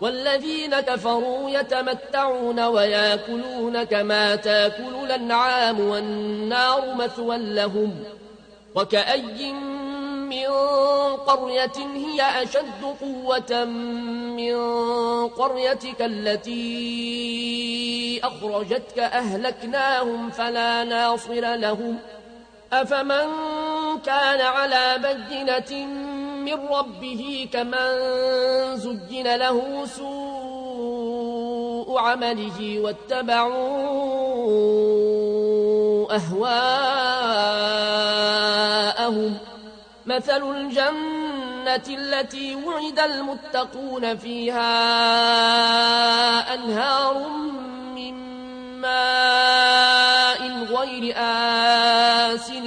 والذين كفروا يتمتعون وياكلون كما تاكل الأنعام والنار مثوى لهم وكأي من قرية هي أشد قوة من قريتك التي أخرجتك أهلكناهم فلا ناصر لهم أفمن كان على بينة من ربه كمن زجن له سوء عمله واتبعوا أهواءهم. مثل الجنة التي وعد المتقون فيها أنهار من ماء غير آسن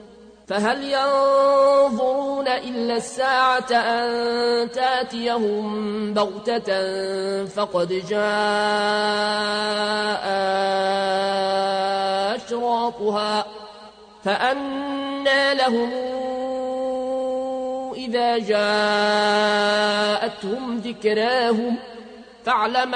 فهل ينظرون إلا الساعة أن تأتيهم بغتة فقد جاء أشراطها فأنى لهم إذا جاءتهم ذكراهم فاعلم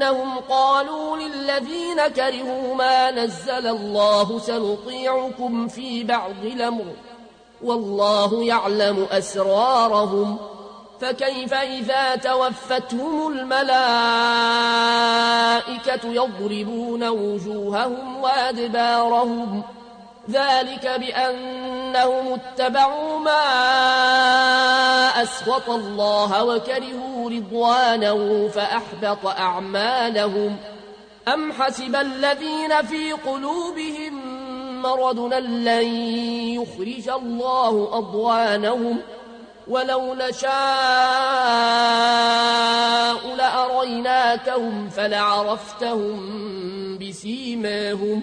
بأنهم قالوا للذين كرهوا ما نزل الله سنطيعكم في بعض الأمر. والله يعلم أسرارهم. فكيف إذا توفتهم الملائكة يضربون وجوههم وأدبارهم؟ ذلك بأنهم اتبعوا ما أسوط الله وكرهوا رضوانه فأحبط أعمالهم. أم حسب الذين في قلوبهم مرضنا لن يخرج الله أضوانهم؟ ولو نشاء لأريناكهم فلعرفتهم بسيماهم.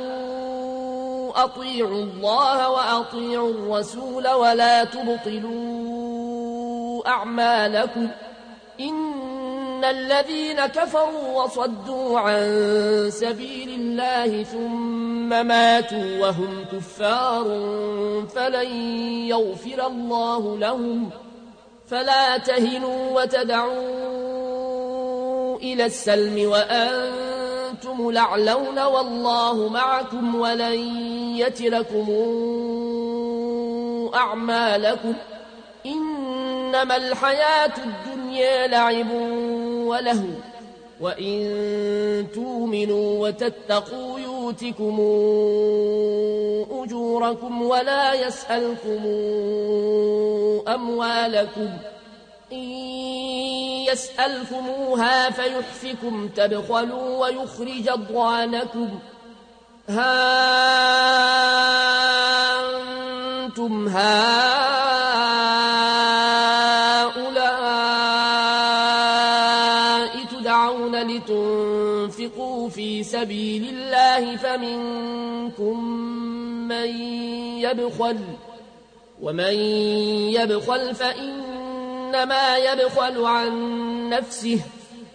أطيعوا الله وأطيعوا الرسول ولا تبطلوا أعمالكم إن الذين كفروا وصدوا عن سبيل الله ثم ماتوا وهم كفار فلن يغفر الله لهم فلا تهنوا وتدعوا إلى السلم وأنتم لعلون والله معكم ولن يتركم أعمالكم إنما الحياة الدنيا لعب وله وإن تؤمنوا وتتقوا يؤتكم أجوركم ولا يسألكم أموالكم إن يسألكموها فيحفكم تبخلوا ويخرج أضوانكم ها أنتم هؤلاء تدعون لتنفقوا في سبيل الله فمنكم من يبخل ومن يبخل فإنما يبخل عن نفسه